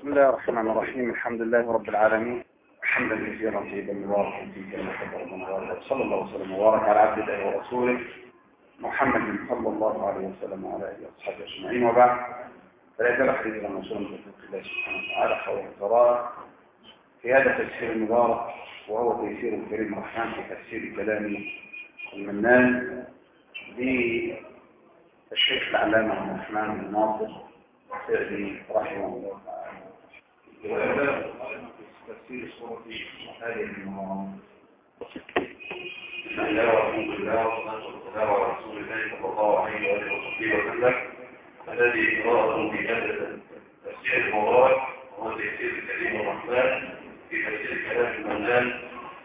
بسم الله الرحمن الرحيم. الحمد لله رب العالمين. حمدا كثيرا طيبا مباركا فيه كما قدر من صلى الله وسلم وبارك على عبد الله ورسوله محمد صلى الله عليه وسلم وعلى آله وصحبه أجمعين. وبعد فلا يزال حديثنا موصولا بتوفيق الله سبحانه وتعالى حول القرار. في هذا التفسير المبارك وهو تيسير الكريم الرحمن في تفسير كلام المنان للشيخ العلامة عبد الرحمن بن ناصر السعدي رحمه الله. تفسير بسم الله والحمد لله والصلاة والسلام على رسول الله صلى الله عليه وآله وصحبه وسلم الذي قراءة في هذا التفسير المبارك وهو تفسير الكريم الرحمن في تفسير كلام المنان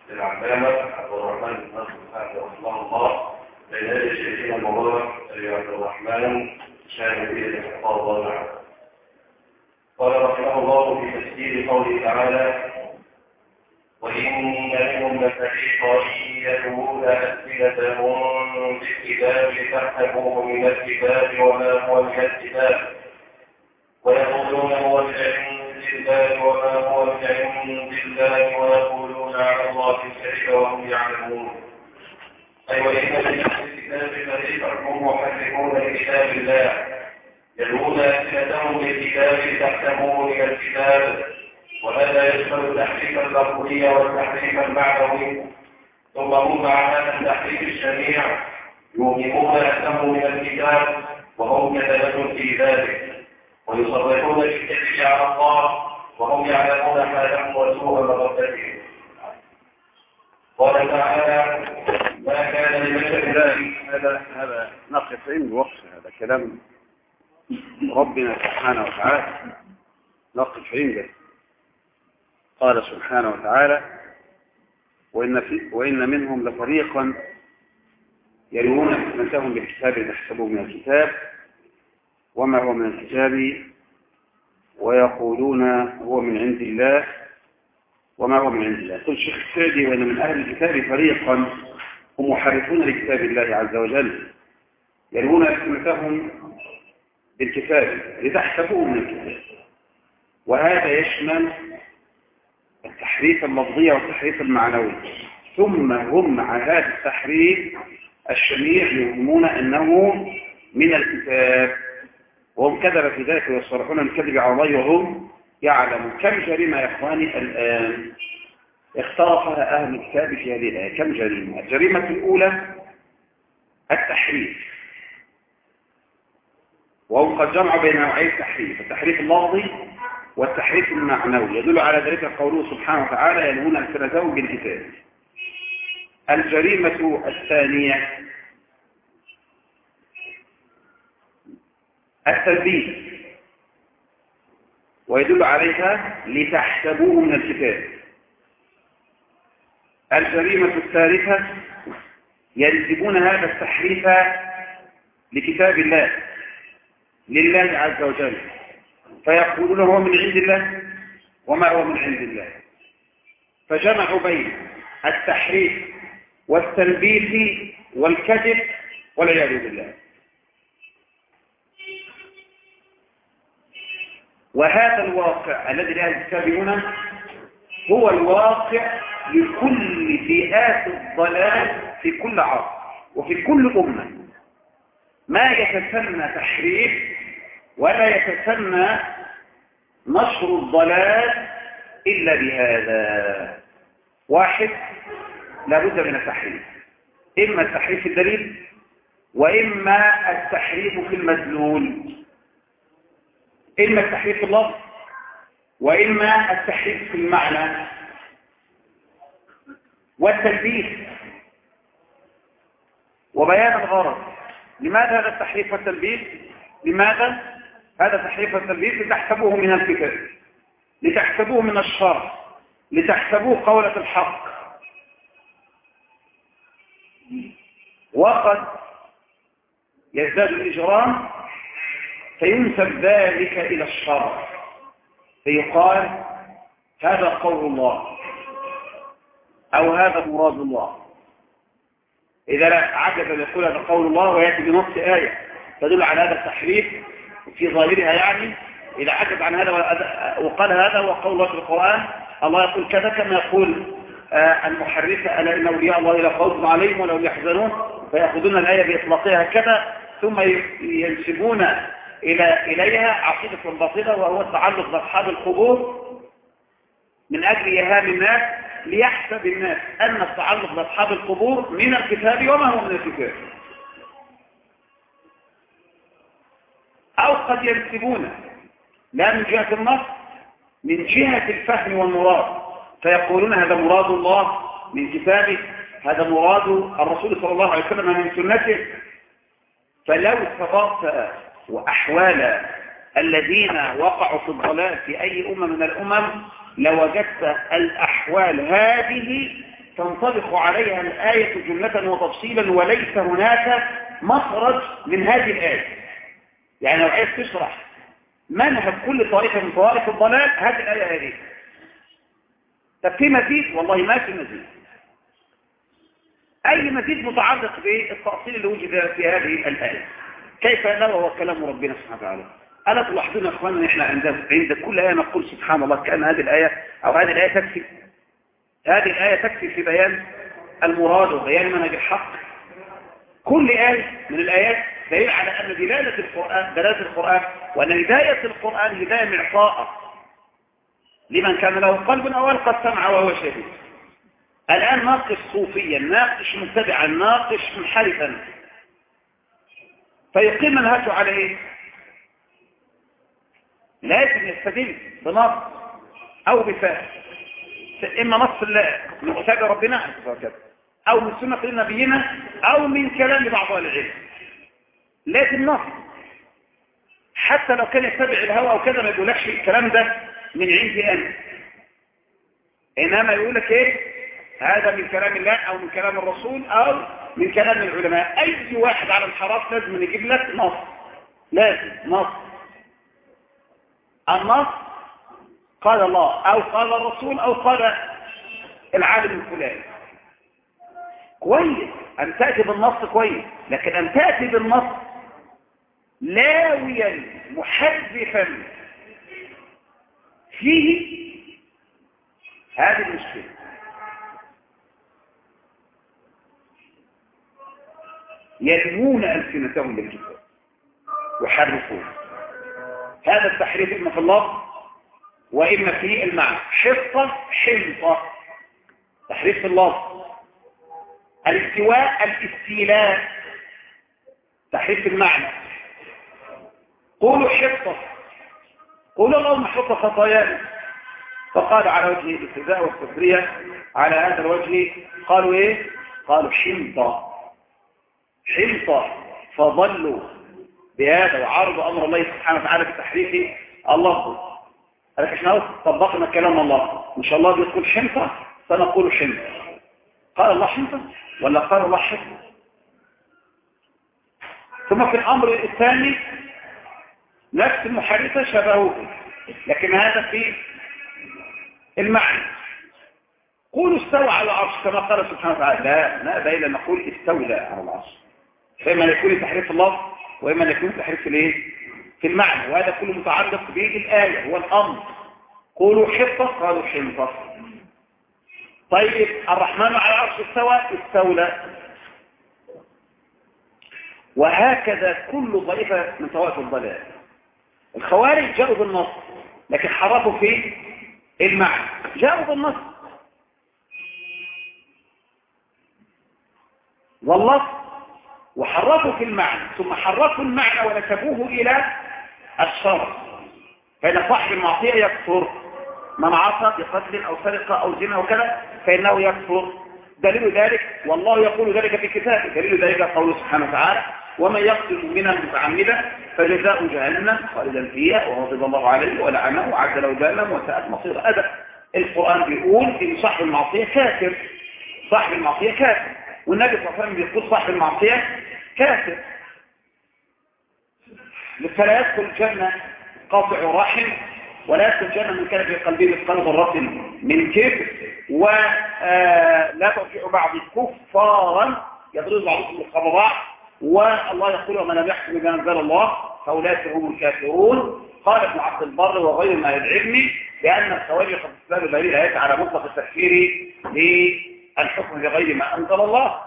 للعلامة عبد الرحمن بن ناصر رحمه الله بين الشيخين المبارك أبي عبد الرحمن شاهد به الاحتفاظ الله قال رحمه الله في تفسير قوله تعالى وإن منهم لفريقا يلوون أسئلتهم بالكتاب لتحسبوه من الكتاب وما هو من الكتاب ويقولون هو من عند الله وما هو من عند الله ويقولون على الله الكذب وهم يعلمون أي وإن من الكتاب فريقا هم محرفون لكتاب الله يلوون أسئلتهم بالكتاب لتحسبوه من الكتاب وهذا يشمل التحريف اللفظي والتحريف المعنوي ثم هم مع هذا التحريف الشنيع يوهمون أنه من الكتاب وهم كذبة في ذلك. ويصرحون بالكذب على الله وهم يعلمون حالهم وسوء مردتهم قال تعالى ما كان لبشر هذا هذا نقف عند وقف هذا كلام ربنا سبحانه وتعالى نقف عنده قال سبحانه وتعالى وإن, في وإن منهم لفريقا يلوون أسمتهم بالكتاب لتحسبوه من الكتاب وما هو من الكتاب ويقولون هو من عند الله وما هو من عند الله. قل شيخ السعدي وإن من أهل الكتاب فريقا هم محرفون لكتاب الله عز وجل يلوون أسمتهم بالكتاب لتحسبوه من الكتاب وهذا يشمل التحريف اللفظي والتحريف المعنوي. ثم هم مع هذا التحريف الشنيع يهمون أنه من الكتاب. وهم كذب في ذلك ويصرحون الكذب على الله وهم يعلمون. كم جريمة يا إخواني الآن؟ اخترقها أهل الكتاب في هذه الآية. كم جريمة الجريمة الأولى التحريف. وهم قد جمعوا بين نوعي التحريف التحريف اللفظي والتحريف المعنوي. يدل على ذلك قوله سبحانه وتعالى يلهون ألسنتهم بالكتاب الجريمة الثانية التلبيس ويدل عليها لتحسبوه من الكتاب. الجريمة الثالثة ينسبون هذا التحريف لكتاب الله. لله عز وجل. فيقولون هو من عند الله وما هو من عند الله. فجمعوا بين التحريف والتلبيس والكذب والعياذ بالله. وهذا الواقع الذي لا هنا هو الواقع لكل فئات الضلال في كل عصر وفي كل أمة. ما يتسمى تحريف ولا يتسمى نشر الضلال إلا بهذا. واحد لابد من التحريف. إما التحريف في الدليل وإما التحريف في المدلول. إما التحريف في اللفظ وإما التحريف في المعنى. والتلبيس. وبيان الغرض. لماذا هذا التحريف والتلبيس؟ لماذا؟ هذا تحريف والتلبيس لتحسبوه من الكتاب لتحسبوه من الشر لتحسبوه قولة الحق. وقد يزداد الإجرام فينسب ذلك إلى الشر. فيقال هذا قول الله أو هذا مراد الله. إذا لا عجب أن يقول هذا قول الله ويأتي بنص آية تدل على هذا التحريف في ظاهرها يعني إذا عجز عن هذا وقال هذا وقول الله في القرآن الله يقول كذا كما يقول آه، المحرفة ألا إن أولياء الله لا خوف عليهم ولا هم يحزنون فيأخذون الآية بإطلاقها كذا ثم ينسبون إلى إليها عقيدة باطلة وهو التعلق بأصحاب القبور من أجل إيهام الناس ليحسب الناس أن التعلق بأصحاب القبور من الكتاب وما هو من الكتاب. قد ينسبون لا من جهة النص من جهة الفهم والمراد. فيقولون هذا مراد الله من كتابه هذا مراد الرسول صلى الله عليه وسلم من سنته. فلو استطعت وأحوال الذين وقعوا في الضلال في أي أمة من الأمم لوجدت الأحوال هذه تنطبق عليها الآية جملة وتفصيلا وليس هناك مخرج من هذه الآية. يعني لو عايز تشرح منهج كل طائفة من طوائف الضلال هذه الآية هذه. طب في مزيد؟ والله ما في مزيد. أي مزيد متعلق بالتأصيل اللي وجد في هذه الآية؟ كيف لا؟ وهو كلام ربنا سبحانه وتعالى. ألا تلاحظون يا أخواننا إحنا عند عند كل آية نقول سبحان الله كأن هذه الآية أو هذه الآية تكفي. هذه الآية تكفي في بيان المراد وبيان منهج الحق. كل آية من الآيات دليل على أن دلالة القرآن دلالة القرآن وأن هداية القرآن هداية معطاءة لمن كان له قلب أو ألقى السمع وهو شهيد. الآن ناقش صوفيا ناقش متبعا ناقش منحرفا. فيقيم منهجه على إيه؟ لازم يستدل بنص أو بفهم إما نص من كتاب ربنا أو من سنة نبينا أو من كلام بعض العلم. لازم نص حتى لو كان يتبع الهوى أو كذا ما يقولكش الكلام ده من عندي أنا. إنما يقولك إيه؟ هذا من كلام الله أو من كلام الرسول أو من كلام العلماء. أي واحد على الحراف لازم يجيب لك نص. لازم نص. النص قال الله أو قال الرسول أو قال العالم الفلاني. كويس. أن تأتي بالنص كويس. لكن أن تأتي بالنص لاويا محذفا فيه هذه المشكلة يلمون ألسنتهم بالكتاب يحرفون هذا التحريف إما في اللفظ وإما في المعنى. حصة حنطة. تحريف اللفظ. الاستواء الاستيلاء. تحريف المعنى. قولوا حصة قولوا اللهم حط خطايانا. فقال على وجه الاستهزاء والتسرية على هذا الوجه قالوا إيه؟ قالوا حنطة حنطة فضلوا بهذا وعرضوا أمر الله سبحانه وتعالى بتحريف الله. قال إحنا طبقنا كلام الله. إن شاء الله بيقول حنطة فنقول حنطة قال الله حنطة ولا قال الله حنطة ثم في الأمر الثاني نفس المحرفة شبهوه لكن هذا في المعنى. قولوا استوى على العرش كما قال سبحانه وتعالى. لا بين نقول استولى على العرش. فإما يكون تحريف اللفظ وإما يكون تحريف الايه في المعنى. وهذا كله متعلق بالآية هو الأمر قولوا حفظة قالوا حنطة طيب الرحمن على العرش استوى استولى. وهكذا كل ضعيفة من طوائف الضلال. الخوارج جاءوا بالنص لكن حرفوا في المعنى. جاءوا بالنص. واللفظ وحرفوا في المعنى ثم حرفوا المعنى ونسبوه إلى الشرع. فإن صاحب المعصية يكفر من عصى بقتل أو سرقة أو زنا وكذا فإنه يكفر. دليل ذلك والله يقول ذلك في كتابه. دليل ذلك قوله سبحانه وتعالى ومن يقتل مؤمنا متعمدا فجزاء جهنم خالدا فيها وغضب الله عليه ولعنه وعد له جهنم وساءت مصير هذا القرآن بيقول إن صاحب المعصية كافر. صاحب المعصية كافر. والنبي صلى الله عليه وسلم بيقول صاحب المعصية كافر. فلا يدخل الجنة قاطع رحم ولا يدخل الجنة من كان في قلبه مثقال ذرة من كبر ولا ترجع بعض كفارا يضرب بعضكم بالقضاء والله يقول ومن يحكم بما أنزل الله فأولئك هم الكافرون. قال ابن عبد البر وغير من العلم بأن الخوارج قد استدلوا بهذه الآيات على مطلق التفسير للحكم بغير ما أنزل الله.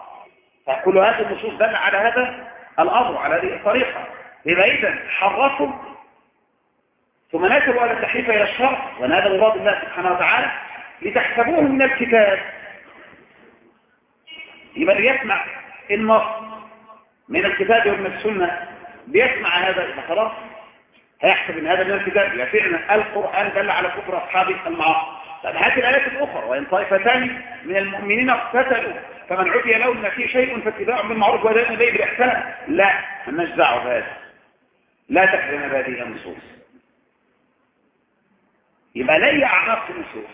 فكل هذه النصوص دل على هذا الأمر على هذه الطريقة. يبقى إذا حرفوا ثم نزلوا على التحريف إلى الشرع ونادى مراد الله سبحانه وتعالى لتحسبوه من الكتاب. يبقى يسمع النص من الكتاب ومن السنة بيسمع هذا خلاص هيحسب إن هذا من الكتاب. يبقى فعلا القرآن دل على كفر أصحاب المعاصي. طب هات الآيات الأخرى وإن طائفتان من المؤمنين اقتتلوا فمن عفي له ما فيه شيء فاتباع بالمعروف وأداء إليه بالإحسان. لا مالناش دعوه بهذا لا تحرم هذه النصوص. يبقى لي أعناق النصوص.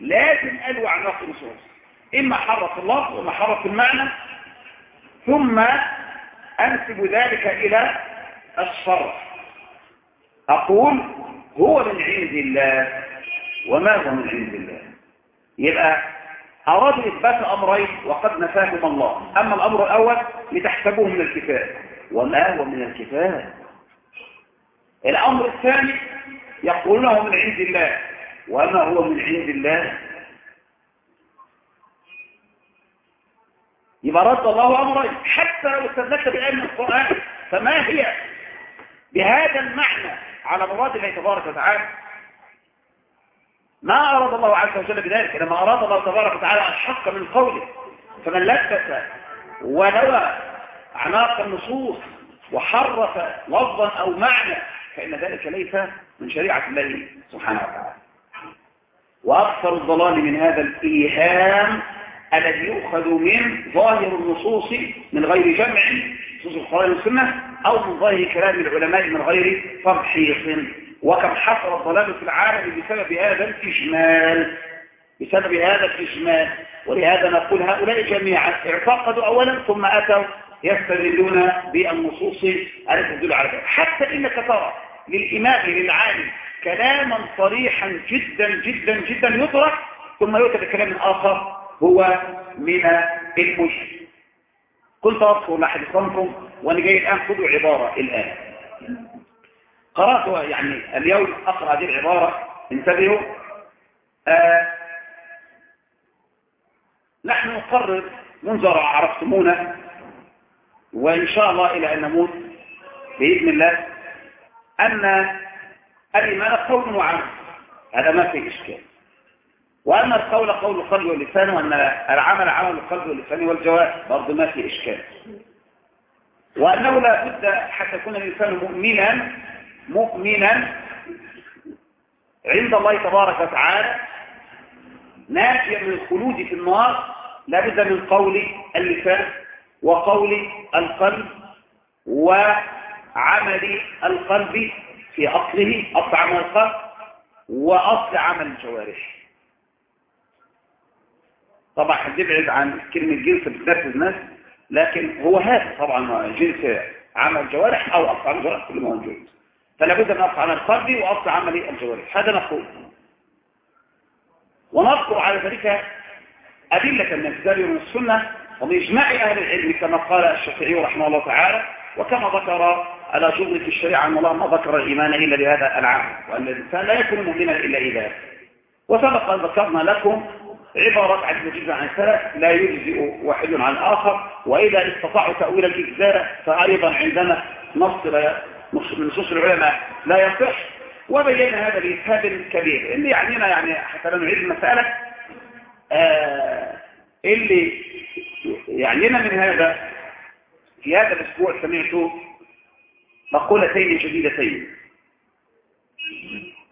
لازم ألو أعناق النصوص. إما حرف الله وإما حرف المعنى ثم أنسب ذلك إلى الشرع أقول هو من عند الله وما هو من عند الله. يبقى أرادوا إثبات أمرين وقد نفاهم الله. أما الأمر الأول لتحسبوه من الكتاب وما هو من الكتاب الأمر الثاني يقولونه من عند الله. وما هو من عند الله؟ يبقى رد الله أمرين حتى لو استدلت بآية من القرآن فما هي بهذا المعنى على مراد الله تبارك وتعالى؟ ما أراد الله عز وجل بذلك؟ لما أراد الله تبارك وتعالى الحق من قوله فمن لبس ونوى أعناق النصوص وحرف لفظا أو معنى فإن ذلك ليس من شريعة الله سبحانه وتعالى. وأكثر الضلال من هذا الإيهام الذي يؤخذ من ظاهر النصوص من غير جمع نصوص القرآن والسنة أو من ظاهر كلام العلماء من غير تمحيص وكم حصل الضلال في العالم بسبب هذا الإجمال بسبب هذا الإجمال. ولهذا نقول هؤلاء جميعا اعتقدوا أولا ثم أتوا يستدلون بالنصوص التي تدل على ذلك. حتى إنك ترى للإمام للعالم كلاما صريحا جدا جدا جدا يترك ثم يؤتى بكلام آخر. هو من المشرك كنت أذكر لحديثكم وأنا جاي الآن خذوا عبارة الآن. قرأت يعني اليوم أقرأ هذه العبارة. انتبهوا. آه نحن نقرر منذ عرفتمونا وإن شاء الله إلى أن نموت بإذن الله أن الإيمان قول وعمل. هذا ما في إشكال. وأن القول قول القلب واللسان وأن العمل عمل القلب واللسان والجوارح برضه ما في إشكال. وأنه لا بد حتى يكون الإنسان مؤمنا مؤمنا عند الله تبارك وتعالى ناجيا من الخلود في النار لا بد من قول اللسان وقول القلب وعمل القلب في أصله أصل عمل القلب وأصل عمل الجوارح. طبعا هنبعد عن كلمة جنس بتنفذ الناس لكن هو هذا طبعا جنس عمل الجوارح أو أصل عمل الجوارح كله موجود فلا بد من أصل عمل القلب وأصل عمل الجوارح. هذا نقول. ونذكر على ذلك أدلة من الكتاب ومن السنة ومن إجماع أهل العلم كما قال الشافعي رحمه الله تعالى وكما ذكر على جملة الشريعة أن الله ما ذكر الإيمان إلا بهذا العام وأن الإنسان لا يكون مؤمنا إلا إذا. وسبق أن ذكرنا لكم عبارات عدد جدا عن السلف لا يجزئ واحد عن الآخر وإذا استطاعوا تأويل الإجزاء فأيضا عندنا نص من نصوص العلماء لا يصح. وبينا هذا بإسهاب كبير اللي يعنينا يعني حتى لا نعيد المسألة آه اللي يعنينا من هذا في هذا الأسبوع سمعت مقولتين جديدتين.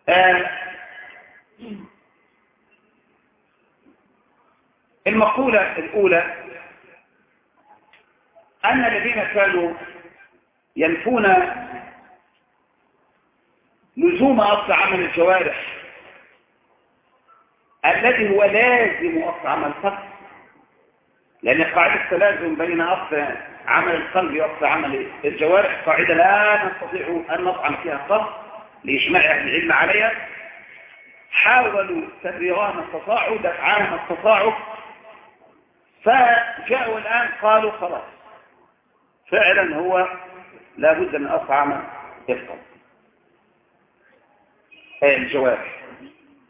آه المقولة الأولى أن الذين كانوا ينفون لزوم أصل عمل الجوارح الذي هو لازم أصل عمل القلب لأن قاعدة التلازم بين أصل عمل القلب وأصل عمل الجوارح قاعدة لا نستطيع أن نطعن فيها القلب لإجماع أهل العلم عليها. حاولوا تبريرها ما استطاعوا دفعها ما استطاعوا. فجاءوا الآن قالوا خلاص. فعلا هو لابد من القلب الجوارح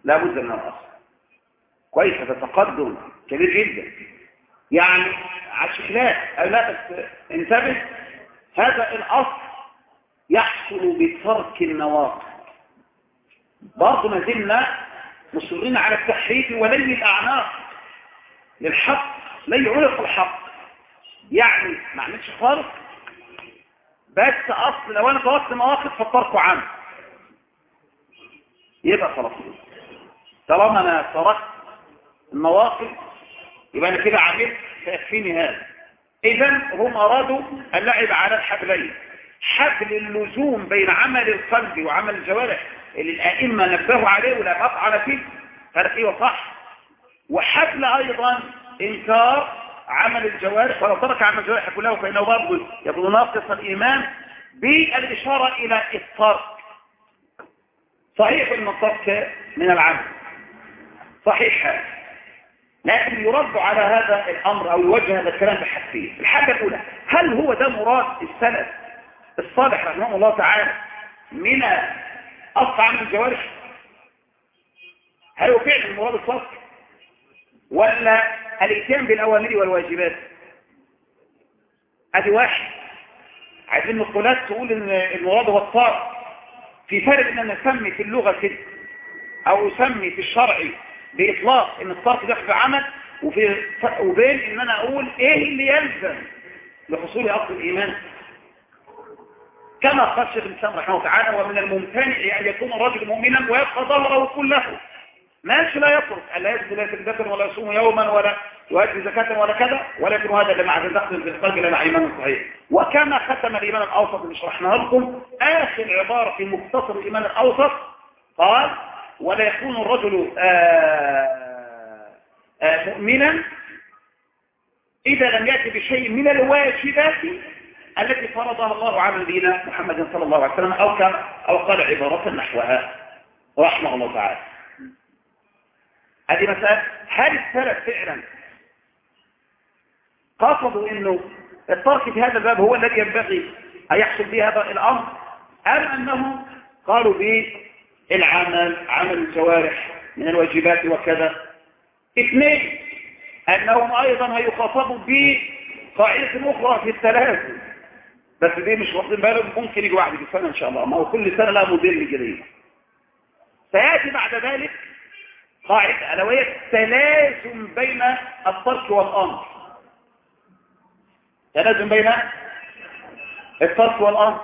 لا بد من الأصل. كويس هذا تقدم كبير جدا. يعني عشكلات لا انتبه هذا الأصل يحصل بترك النواقض برضه ما زلنا مصرين على التحريف ولي الأعناق للحق. لي عنق الحق. يعني ما عملش فرق بس أصل لو أنا تركت مواقف فالترك عنه يبقى خلاص. طالما أنا تركت المواقف يبقى أنا كده عملت فيكفيني هذا إذا هم أرادوا اللعب على الحبلين. حبل اللزوم بين عمل القلب وعمل الجوارح اللي الأئمة نبهوا عليه ولا أطعن فيه قال أيوه صح وحبل أيضا إنكار عمل الجوارح ولو ترك عمل الجوارح كله فإنه برضه يكون ناقص الإيمان بالإشارة إلى الترك صحيح أن الترك من العمل. صحيح. لكن يرد على هذا الأمر أو يوجه هذا الكلام بحثين الحاجة الأولى هل هو ده مراد السلف الصالح رحمه الله تعالى من أصل عمل الجوارح؟ هل هو فعل مراد الصالح؟ ولا الإتيان بالأوامر والواجبات. أدي واحد. عايزين نقولات تقول إن المراد هو الصالح في فرق إن نسمي في اللغة كده أو نسمي في الشرع بإطلاق إن الصرف ده في عمل وفي وبين إن أنا أقول إيه اللي يلزم لحصول أصل الإيمان. كما قال شيخ الإسلام رحمه الله تعالى ومن الممتنع أن يكون الرجل مؤمنا ويبقى ظهره كله. ماشي لا يترك. الا يجد لا يتذكر ولا يصوم يوما ولا يؤدي زكاة ولا كذا ولكن هذا اللي مع دخل في القلب لا ايمان صحيح. وكما ختم الإيمان الأوسط اللي شرحناه لكم آخر عبارة في مختصر الإيمان الأوسط قال ولا يكون الرجل آآ آآ مؤمنا إذا لم يأتي بشيء من الواجبات التي فرضها الله على نبينا محمد صلى الله عليه وسلم أو, كان أو قال عبارة نحوها رحمه الله تعالى. هذه مسألة. هل السلف فعلا قصدوا أنه الترك في هذا الباب هو الذي ينبغي أن يحصل به هذا الأمر أم أنهم قالوا به العمل عمل الجوارح من الواجبات وكذا؟ اثنين أنهم أيضا هيخاطبوا بقاعدة أخرى في الثلاثه بس دي مش واخدين بالهم ممكن يجي واحد في السنة إن شاء الله. ما هو كل سنة لها موديل جديد سيأتي بعد ذلك قاعدة الويه تلازم بين الترك والأمر. تلازم بين الترك والأمر.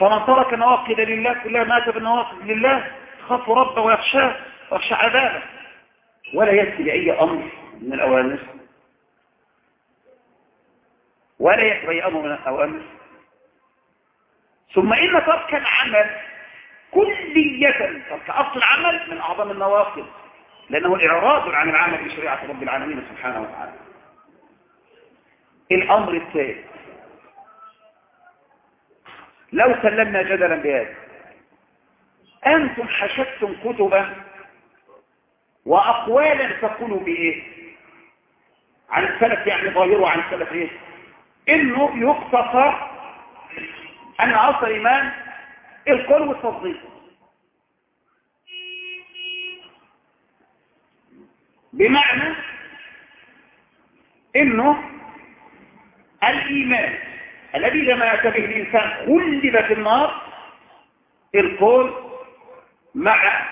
فمن ترك نواقض لله كلها مات بالنواقض لله خاف ربه ويخشاه ويخشى عذابه. ولا يأتي بأي أمر من الأوامر. ولا يأتي بأي أمر من الأوامر. ثم إن ترك العمل كلية ترك أصل العمل من أعظم النواقض لأنه إعراض عن العمل بشريعة رب العالمين سبحانه وتعالى. الأمر الثالث لو سلمنا جدلا بهذا أنتم حشدتم كتبا وأقوالا تقولوا بإيه؟ عن السلف يعني ظاهره عن السلف إيه؟ إنه يقتصر أن أصل الإيمان القول والتصديق. بمعنى إنه الإيمان الذي لما يأتي به الإنسان خلد في النار القول مع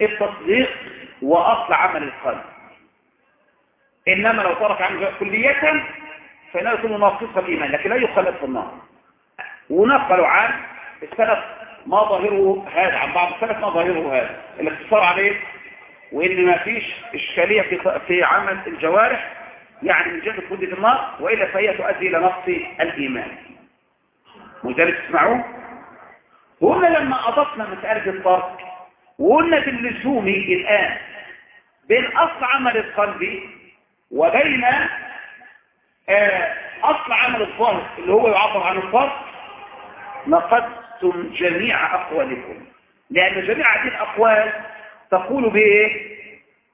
التصديق وأصل عمل القلب. إنما لو ترك عنه كلية فإنه يكون ناقصا الإيمان لكن لا يخلد في النار. ونقلوا عن السلف ما ظاهره هذا عن بعض السلف ما ظاهره هذا. الاختصار عليه وإن ما فيش إشكالية في, في عمل الجوارح يعني من جهة خلد النار وإلا فهي تؤدي إلى نقص الإيمان. مجرد تسمعوه هنا لما أضفنا مسألة الترك وقلنا باللزوم الآن بين أصل عمل القلب وبين أصل عمل الظاهر اللي هو يعبر عن الفرق نقدتم جميع أقوالكم. لأن جميع هذه الأقوال تقول بإيه؟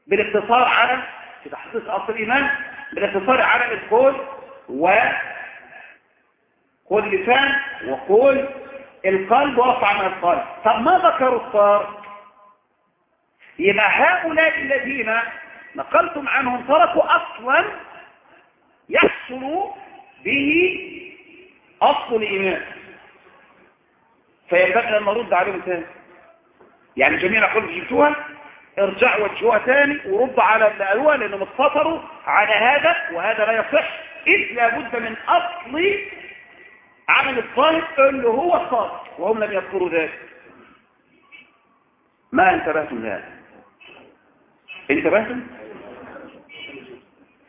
بالاقتصار على في تحقيق أصل الإيمان بالاقتصار على القول و قول لسان وقول القلب وقع من القلب. طب ما ذكروا الطار يبقى هؤلاء الذين نقلتم عنهم تركوا أصلا يحصل به أصل الإيمان. فينبغي أن نرد عليهم ثاني يعني جميع الأقوال جبتوها ارجعوا وجهوها ثاني ورد على الأول لأنهم اقتصروا على هذا وهذا لا يصح. إذ لابد من أصل عمل الطالب اللي هو الصادق وهم لم يذكروا ذلك. ما انتبهتم لهذا؟ انتبهتم؟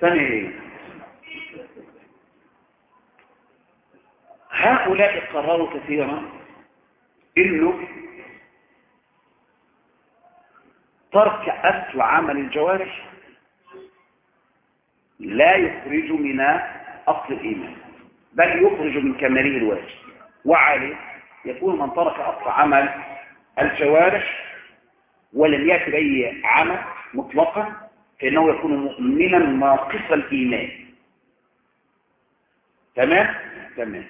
ثاني هؤلاء قرروا كثيرا إنه ترك اصل عمل الجوارح لا يخرج من أصل الإيمان بل يخرج من كماله الواجب وعليه يكون من ترك أصل عمل الجوارح ولم يأتي بأي عمل مطلقا فإنه يكون مؤمنا ناقص الإيمان. تمام؟ تمام.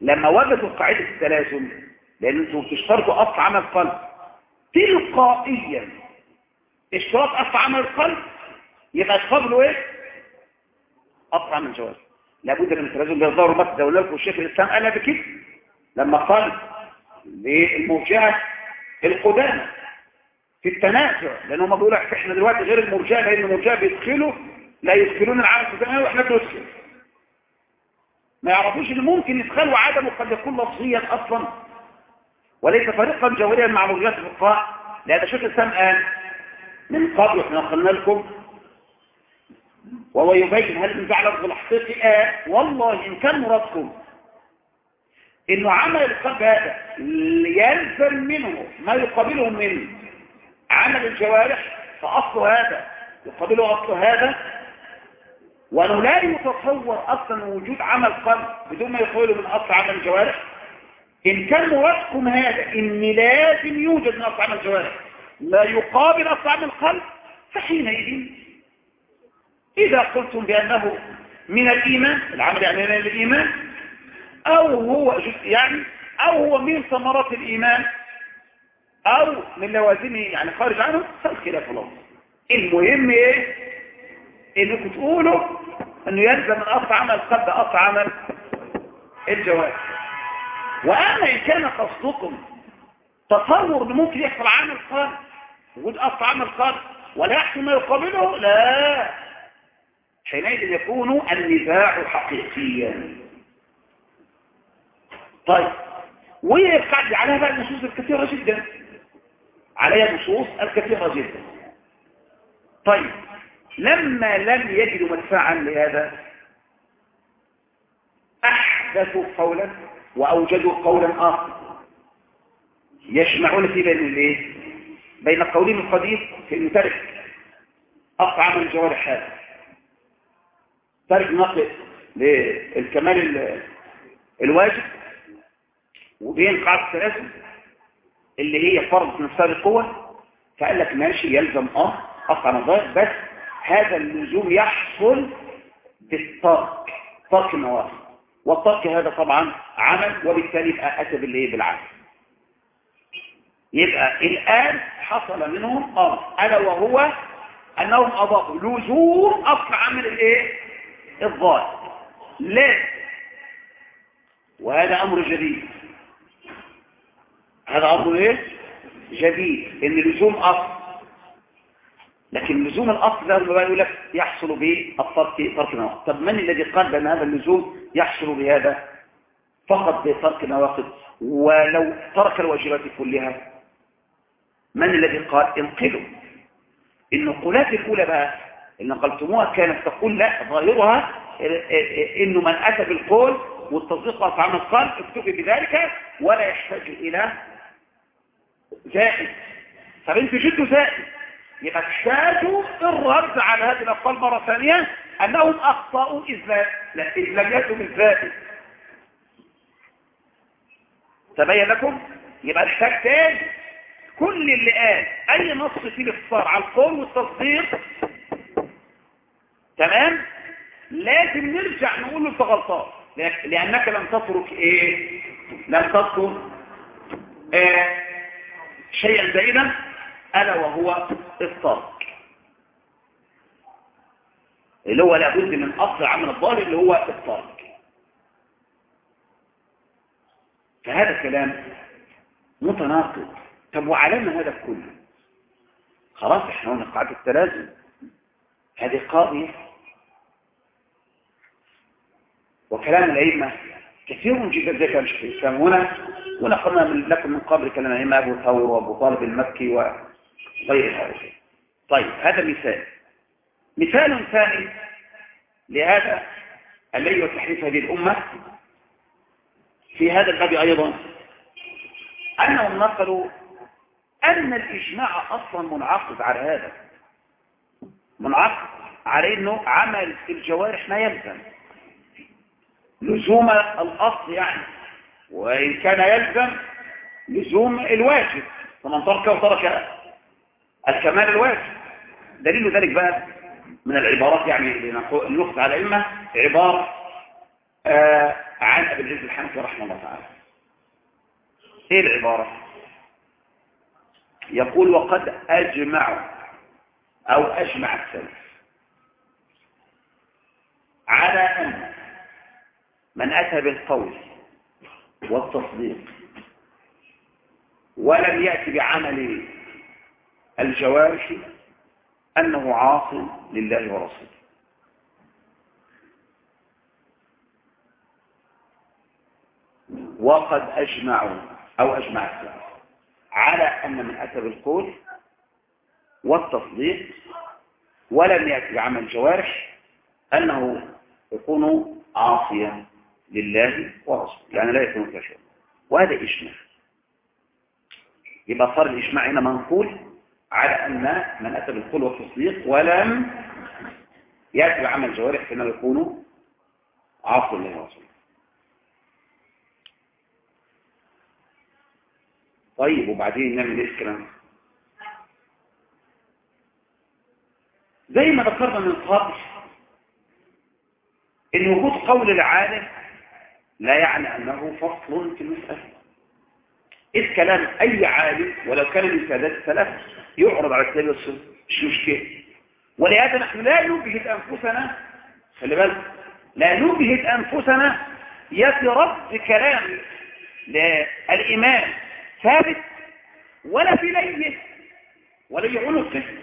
لما وجدوا قاعدة التلازم لأن أنتم بتشترطوا أصل عمل القلب تلقائيا اشتراط أصل عمل القلب يبقى تقابلوا إيه؟ أصل عمل الجواز لابد من التلازم ده لكم الشيخ الإسلام قال بكده لما قال للمرجعة القدامى في التنازع لأن هم بيقولوا إحنا دلوقتي غير المرجئه لأن المرجئه بيدخلوا لا يدخلون العالم القدامى وإحنا بندخل ما يعرفوش إن ممكن يدخلوا عدمه قد يكون لفظيا أصلا. وليس فريقا جوهريا مع مرجئه الفقهاء لهذا شيخ الاسلام قال من قبل إحنا قلنا لكم. وهو يبين هل النزاع لفظ الحقيقي آه والله إن كان مرادكم. انه عمل القلب هذا يلزم منه ما يقابله منه عمل الجوارح فأصل هذا. يقابله أصل هذا. وأنه لا يتصور أصلا وجود عمل قلب بدون ما يقابله من أصل عمل الجوارح. إن كان مرادكم هذا إن لازم يوجد من عمل الجوارح. لا يقابل عمل القلب فحينئذ إذا قلتم بأنه من الإيمان العمل يعني من الإيمان أو هو يعني أو هو من ثمرات الإيمان أو من لوازمه يعني خارج عنه فالخلاف لفظ المهم إيه؟ إنكم تقولوا أنه يلزم من قد اصل عمل الجواز واما إن كان قصدكم تصور ممكن يحصل عمل قد وجود أصل عمل قد ولا يحصل ما يقابله لا. حينئذ يكون النزاع حقيقيا. طيب ويبقى عليها بقى النصوص الكثيرة جدا. عليها نصوص الكثيرة جدا. طيب لما لم يجدوا مدفعا لهذا أحدثوا قولا وأوجدوا قولا آخر. يجمعون في بين الايه بين قولين القديم في انه ترك أطعم الجوارح هذا ترك نقل للكمال الواجب. وبين قاعدة الثلاثة اللي هي فرض نفسها القوة فقال لك ماشي يلزم آه قطع نظائر بس هذا اللزوم يحصل بالترك. ترك النوافل والترك هذا طبعا عمل وبالتالي يبقى أتى بالإيه بالعمل يبقى الآن حصل منهم آه ألا وهو أنهم أضافوا لزوم أصل عمل الإيه؟ الظاهر لا. وهذا أمر جديد. هذا أمر إيه؟ جديد. إن لزوم أصل لكن لزوم الأصل ده يقول لك يحصل به الترك ترك النواقض طب من الذي قال بأن هذا اللزوم يحصل بهذا؟ فقط بترك النواقض ولو ترك الواجبات كلها من الذي قال انقلوا؟ النقولات الأولى بقى نقلتموها كانت تقول لا ظاهرها انه من أتى بالقول والتصديق عن القلب اكتفي بذلك ولا يحتاج إلى زائد. طب جدوا زائد. يبقى تحتاجوا الرد على هذه ثانية أنهم أخطأوا اذ لا اذ لم ياتوا بالزائد تبين لكم؟ يبقى نحتاج تاني. كل اللي قال أي نص فيه الاختصار على القول والتصديق تمام؟ لازم نرجع نقول له أنت غلطان. لأنك لم تترك إيه؟ لم تترك إيه شيئا زائدا ألا وهو الترك اللي هو لابد من أصل عمل الظاهر اللي هو الترك فهذا كلام متناقض. طب وعلامة هذا كله. خلاص إحنا هنا قاعدة التلازم. هذه قاضية. وكلام الأئمة كثير جدا زي شيخ الإسلام. هنا ونقلنا لكم من قبل كلام الأئمة أبو ثور وأبو طالب المكي وغير هذا طيب هذا مثال. مثال ثاني لهذا الذي وتحريف هذه الأمة في هذا الباب أيضا. أنهم نقلوا أن الإجماع أصلا منعقد على هذا. منعقد على أنه عمل الجوارح ما يلزم. لزوم الأصل يعني. وإن كان يلزم لزوم الواجب. فمن ترك وترك الكمال الواجب. دليل ذلك بقى من العبارات يعني نأخذ على الأئمة عبارة آه عن أبي العز الحنفي رحمه الله تعالى. إيه العبارة؟ يقول وقد أجمع أو أجمع السلف على أن من أتى بالقول والتصديق ولم يأتي بعمل الجوارح أنه عاص لله ورسوله. وقد أجمعوا أو أجمع السلف على أن من أتى بالقول والتصديق ولم يأتي بعمل الجوارح أنه يكون عاصيا لله ورسوله يعني لا يكون كافرا وهذا إجماع. يبقى صار الإجماع هنا منقول على أن من أتى بالقول والتصديق ولم يأتي بعمل الجوارح فإنه يكون عاصيا لله ورسوله. طيب وبعدين نعمل إيه الكلام زي ما ذكرنا من قبل إن وجود قول العالم لا يعني أنه فصل في المسألة. إذ كلام أي عالم ولو كان من سادات الثلاث يعرض على التالي والسنة مش مشكلة. ولهذا نحن لا نبهت أنفسنا خلي بالك لا نبهت أنفسنا يا في رد كلام للإمام ثابت ولا في ليه ولا يقولوا القسم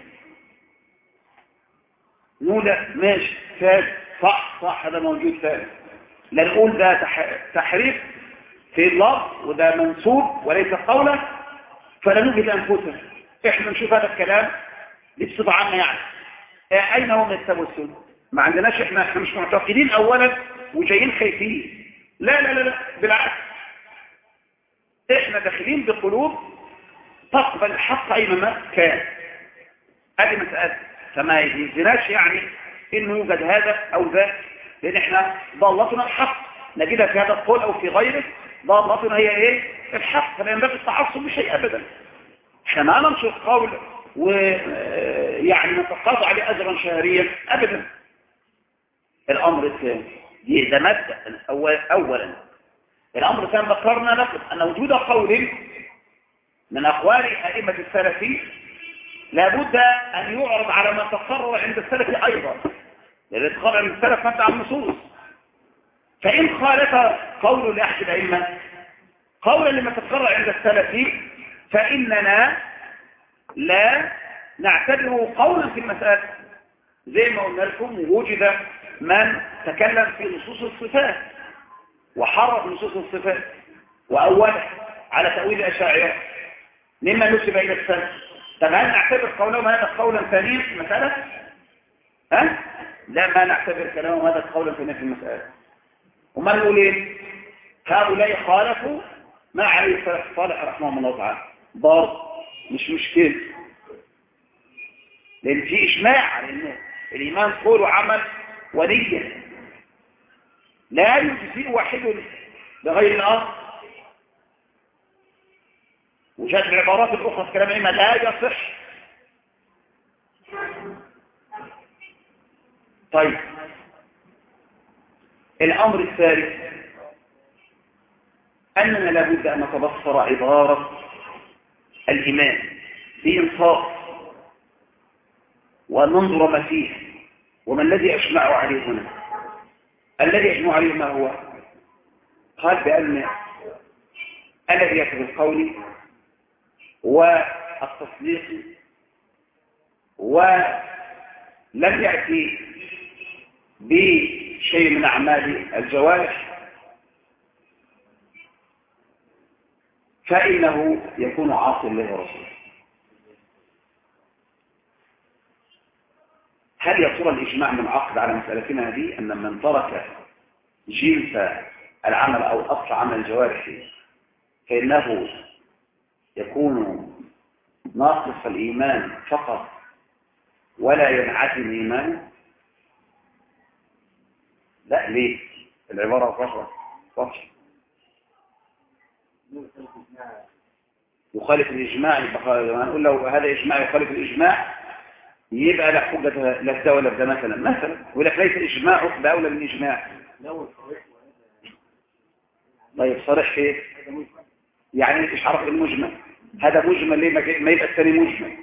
نقول ماشي ثابت. صح صح هذا موجود ثابت. لا نقول ده تحريف في اللفظ وده منسوب وليس قولا فلا نوجد أنفسنا. إحنا نشوف هذا الكلام بصفه عامه يعني. أين هو من والسنة ما عندناش إحنا إحنا مش معتقدين اولا وجايين خايفين. لا لا لا, لا بالعكس. إحنا داخلين بقلوب تقبل الحق أينما كان. هذه مسألة. فما يجيناش يعني إنه يوجد هذا أو ذاك لأن إحنا ضالتنا الحق. نجدها في هذا القول أو في غيره. ضالتنا هي إيه؟ الحق. فلا ينبغي التعصب بشيء ابدا. إحنا ما ننشر قول ويعني نتقاضى عليه اجرا شهريا ابدا. الأمر الثاني ده مبدأ اولا. الأمر الثاني ذكرنا لكم أن وجود قول من أقوال أئمة السلف لابد أن يعرض على ما تقرر عند السلف أيضا. لأن تقرر عند السلف مبدأ النصوص. فإن خالف قول لأحد الأئمة قولا لما تقرر عند السلف فإننا لا نعتبره قولا في المسألة زي ما قلنا لكم وجد من تكلم في نصوص الصفات وحرف نصوص الصفات وأوله على تأويل الأشاعرة مما نسب إلى السلف طب هل نعتبر قولهم هذا قولا ثانيا في المسألة؟ ها؟ لا ما نعتبر كلامهم هذا قولا ثانيا في المسألة وما نقول إيه؟ هؤلاء خالفوا ما عليه السلف الصالح رحمه الله تعالى ضرب مش مشكلة. لأن في إجماع لأن الإيمان قول وعمل ونية. لا يجزئ واحد بغير الآخر وجاءت العبارات الأخرى في كلام العلم لا يصح. طيب. الأمر الثالث أننا لابد أن نتبصر عبارة الإيمان بإنصاف وأن ننظر ما فيه وما الذي أجمع عليه هنا. الذي أجمع عليه ما هو؟ قال بأن الذي يأتي بالقول والتصديق ولم يأتي بشيء من أعمال الجوارح. فإنه يكون عاصي الله ورسوله. هل يصير الإجماع منعقد على مسألتنا هذه أن من ترك جنس العمل أو أصل عمل الجوارح فإنه يكون ناقص الإيمان فقط ولا ينعدم إيمانه لا ليه؟ العبارة فقط فقط يخالف الإجماع نقول له هذا إجماع يخالف الإجماع يبقى لا حجة لا ده ولا ده مثلا مثلا يقول لك ليس إجماعك بأولى من إجماع. طيب صريح في يعني إيش عرف المجمل. هذا مجمل ليه ما يبقى الثاني مجمل؟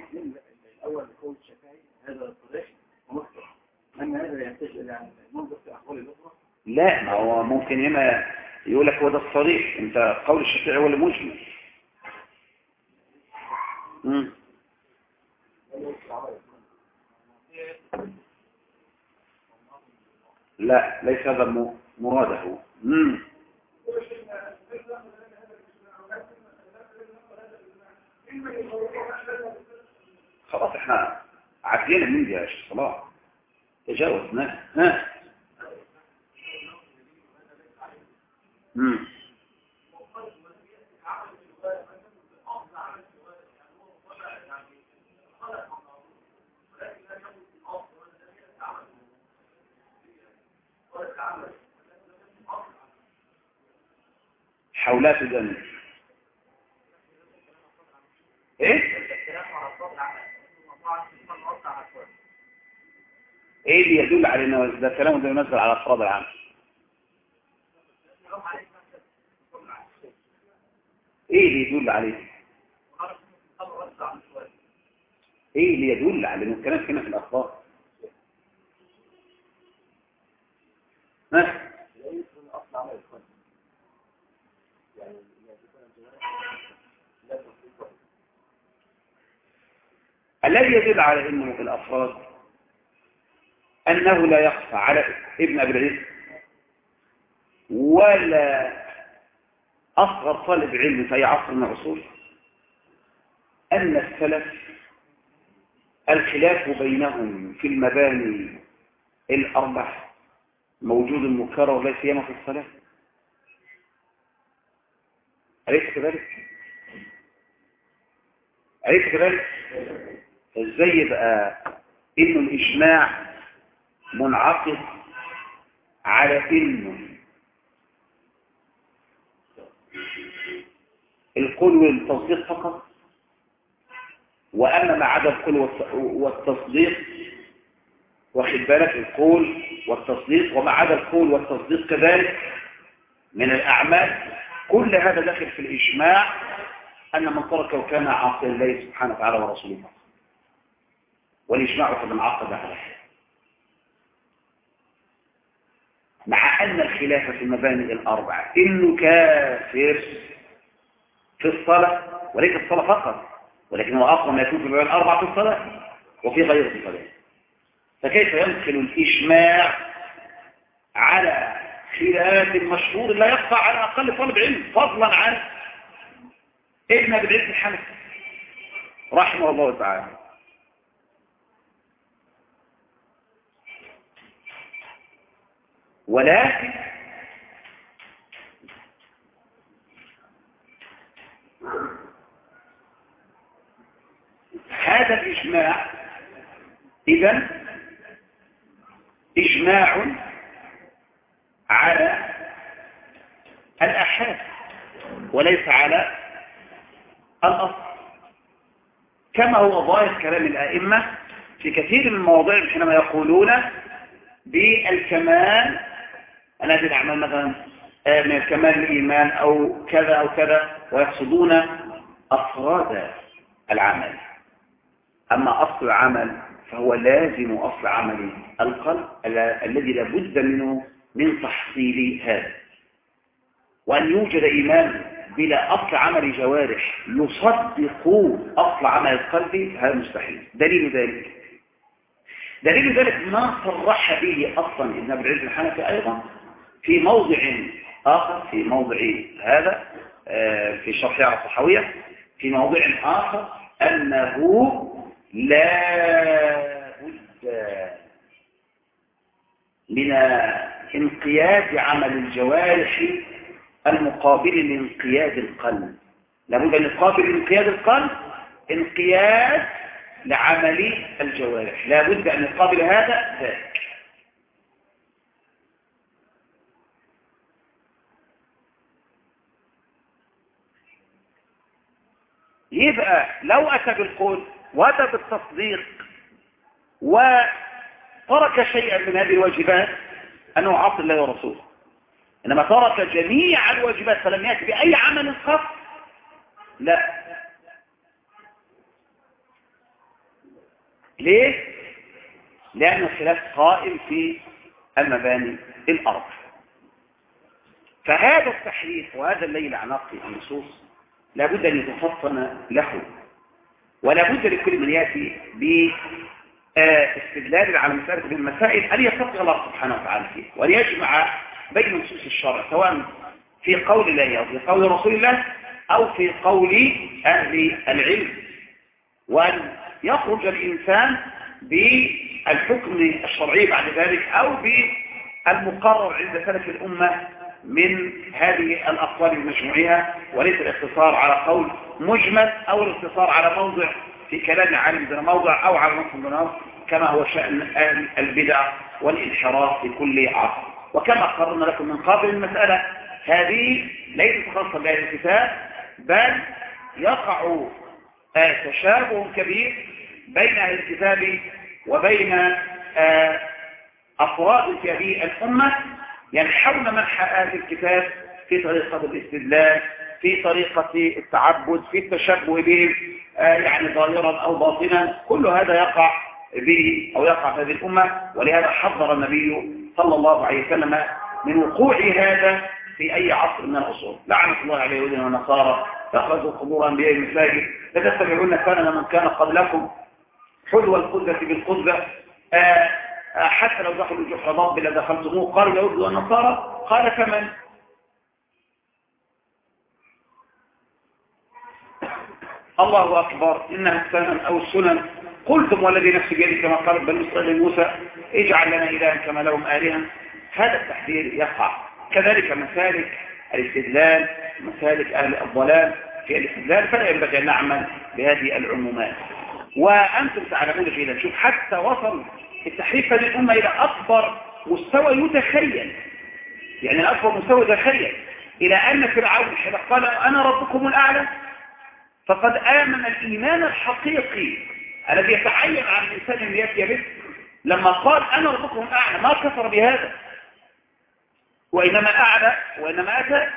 الأول قول الشافعي هذا صريح ومختصر أما هذا يحتاج إلى منظر في أحوال الأخرى لا ما هو ممكن هنا يقول لك هو ده الصريح. انت قول الشافعي هو اللي مجمل. مم. لا ليس هذا مراده. خلاص إحنا عدينا من دي يا شيخ صلاح. تجاوزنا. ها؟ حولات الجنة إيه؟ إيه اللي يدل على ان ده كلام ده ينزل على افراد العام. إيه اللي يدل عليه؟ إيه اللي يدل على ان الكلام هنا في الأخبار. ها؟ الذي يدل على إنه في الأفراد أنه لا يخفى على ابن أبي العز ولا أصغر طالب علم في أي عصر من العصور أن السلف الخلاف بينهم في المباني الأربع موجود مكرر لا سيما في الصلاة أليس كذلك؟ أليس كذلك؟ إزاي يبقى انه الإجماع منعقد على انه القول والتصديق فقط. وأما ما عدا القول والت- والتصديق واخد بالك؟ القول والتصديق وما عدا القول والتصديق كذلك من الأعمال. كل هذا داخل في الإجماع أن من ترك وكان عاصيا الله سبحانه وتعالى ورسوله. والإجماع قد انعقد على هذا مع أن الخلاف في المباني الأربعة إنه كافر. في الصلاة وليس الصلاة فقط ولكن هو أقوى ما يكون في المباني الأربعة في الصلاة وفي غير الصلاة. فكيف يدخل الإجماع على خلاف مشهور لا يخفى على أقل طالب علم فضلا عن ابن العز الحنفي رحمه الله تعالى. ولكن هذا الإجماع إذا إجماع على الأحاد وليس على الأصل. كما هو ظاهر كلام الآئمة في كثير من المواضيع حينما يقولون بالكمال هذه الأعمال مثلا آه، من كمال الإيمان أو كذا أو كذا ويقصدون أفراد العمل. أما أصل العمل فهو لازم أصل عمل القلب ال- الذي لابد منه من تحصيل هذا. وأن يوجد إيمان بلا أصل عمل جوارح يصدق أصل عمل القلب هذا مستحيل. دليل ذلك. دليل ذلك ما صرح به أصلا ابن أبي العز الحنفي أيضا في موضع آخر في موضع هذا آه، في شرح الصحوية في موضع آخر أنه لا بد من انقياد عمل الجوارح المقابل لانقياد القلب. لابد أن يقابل انقياد القلب انقياد لعمل الجوارح. لابد أن يقابل هذا ذاك يبقى لو أتى بالقول وأتى بالتصديق وترك شيئا من هذه الواجبات أنه عاصي الله ورسوله. إنما ترك جميع الواجبات فلم يأتي بأي عمل خاص لا. ليه؟ لأن الخلاف قائم في المباني الأرض. فهذا التحريف وهذا الليل عن النصوص لابد أن يتفطن له ولا بد لكل من يأتي باستدلال على مسألة من المسائل أن يتقي الله سبحانه وتعالى فيه وأن يجمع بين نصوص الشرع سواء في قول الله أو في قول رسول الله أو في قول أهل العلم. وأن يخرج الإنسان بالحكم الشرعي بعد ذلك أو بالمقرر عند سلف الأمة من هذه الأقوال المجموعية وليس الاقتصار على قول مجمل أو الاقتصار على موضع في كلام عالم دون موضع أو على نص دون كما هو شأن أهل البدع والانحراف في كل عصر. وكما قررنا لكم من قبل المسألة هذه ليست خاصة بهذا الكتاب بل يقع آه، تشابه كبير بين أهل الكتاب وبين آه، أفراد هذه الأمة. ينحون منح أهل الكتاب في طريقة الاستدلال في طريقة التعبد في التشبه بهم آه، يعني ظاهرا أو باطنا. كل هذا يقع به أو يقع في هذه الأمة. ولهذا حذر النبي صلى الله عليه وسلم من وقوع هذا في أي عصر من العصور. لعنة الله على اليهود والنصارى اتخذوا قبور أنبياء مساجد لتتبعون كان من كان قبلكم. حلو القدة بالقدة. آه، حتى لو دخلوا جحر ضب لدخلتموه قالوا اليهود والنصارى قال فمن؟ الله أكبر إنها السنن أو السنن قلتم والذي نفس بيده كما قال بني إسرائيل لموسى اجعل لنا إلها كما لهم آلهة. هذا التحذير يقع. كذلك مسالك الاستدلال مسالك أهل الضلال في الاستدلال فلا ينبغي أن نعمل بهذه العمومات. وأنتم تعلمون جيدا شوف حتى وصل التحريف هذه الأمة إلى أكبر مستوى يتخيل. يعني الأكبر مستوى يتخيل. إلى أن فرعون حين قال أنا ربكم الأعلى فقد آمن الإيمان الحقيقي الذي يتعين عن الإنسان أن يأتي به. لما قال أنا ربكم الأعلى ما كفر بهذا. وإنما أعلى وإنما أتى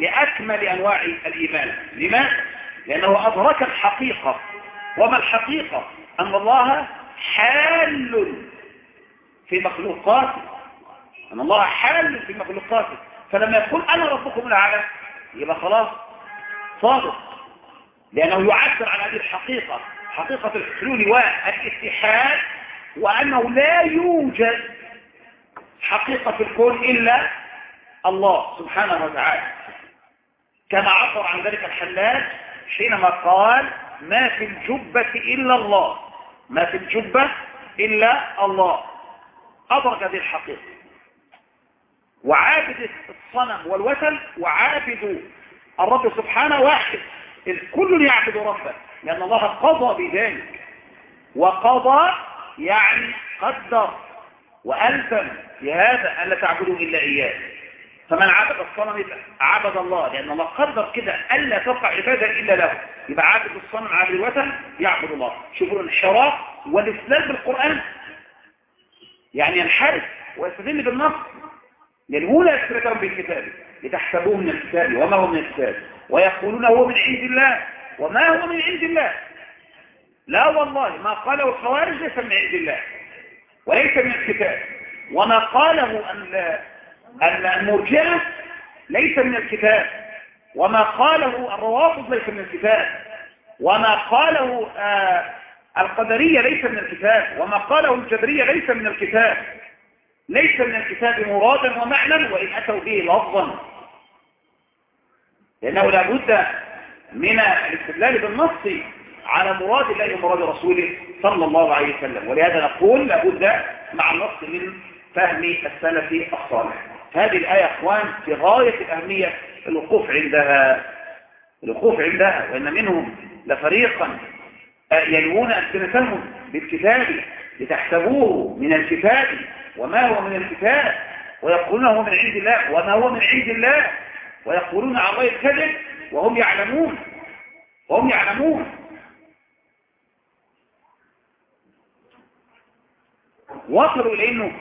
بأكمل أنواع الإيمان. لماذا؟ لأنه أدرك الحقيقة. وما الحقيقة؟ أن الله حال في مخلوقاته. أن الله حال في مخلوقاته. فلما يقول أنا ربكم الأعلى يبقى خلاص صادق. لأنه يعبر عن هذه الحقيقة حقيقة الحلول والاتحاد وأنه لا يوجد حقيقة في الكون إلا الله سبحانه وتعالى. كما عبر عن ذلك الحلاج حينما قال ما في الجبة إلا الله. ما في الجبة إلا الله. أدرك هذه الحقيقة. وعابد الصنم والوثن وعابد الرب سبحانه واحد. كل يعبد ربه لأن الله قضى بذلك. وقضى يعني قدر. وألزم بهذا ألا تعبدوا إلا إياه. فمن عبد الصنم عبد الله لأن الله قدر كده ألا تقع عبادة إلا له. يبقى عابد الصنم عابد الوثن يعبد الله. شوفوا الانحراف والإسلام بالقرآن. يعني ينحرف ويستدل بالنص. يلوون ألسنتهم بالكتاب. لتحسبوه من الكتاب وما هو من الكتاب. ويقولون هو من عند الله. وما هو من عند الله. لا والله ما قاله الخوارج ليس من عند الله. وليس من الكتاب. وما قاله المرجئة ليس من الكتاب. وما قاله الروافض ليس من الكتاب. وما قاله آه القدرية ليس من الكتاب. وما قاله الجبرية ليس من الكتاب. ليس من الكتاب مرادا ومعنى وإن أتوا به لفظا. لأنه لابد من الاستدلال بالنص على مراد الله ومراد رسوله صلى الله عليه وسلم. ولهذا نقول لابد مع النص من فهم السلف الصالح. هذه الآية أخوان في غاية الأهمية الوقوف عندها. الوقوف عندها وإن منهم لفريقا يلوون ألسنتهم بالكتاب لتحسبوه من الكتاب وما هو من الكتاب ويقولون هو من عند الله وما هو من عند الله ويقولون على الله الكذب وهم يعلمون وهم يعلمون. وصلوا إلى أنه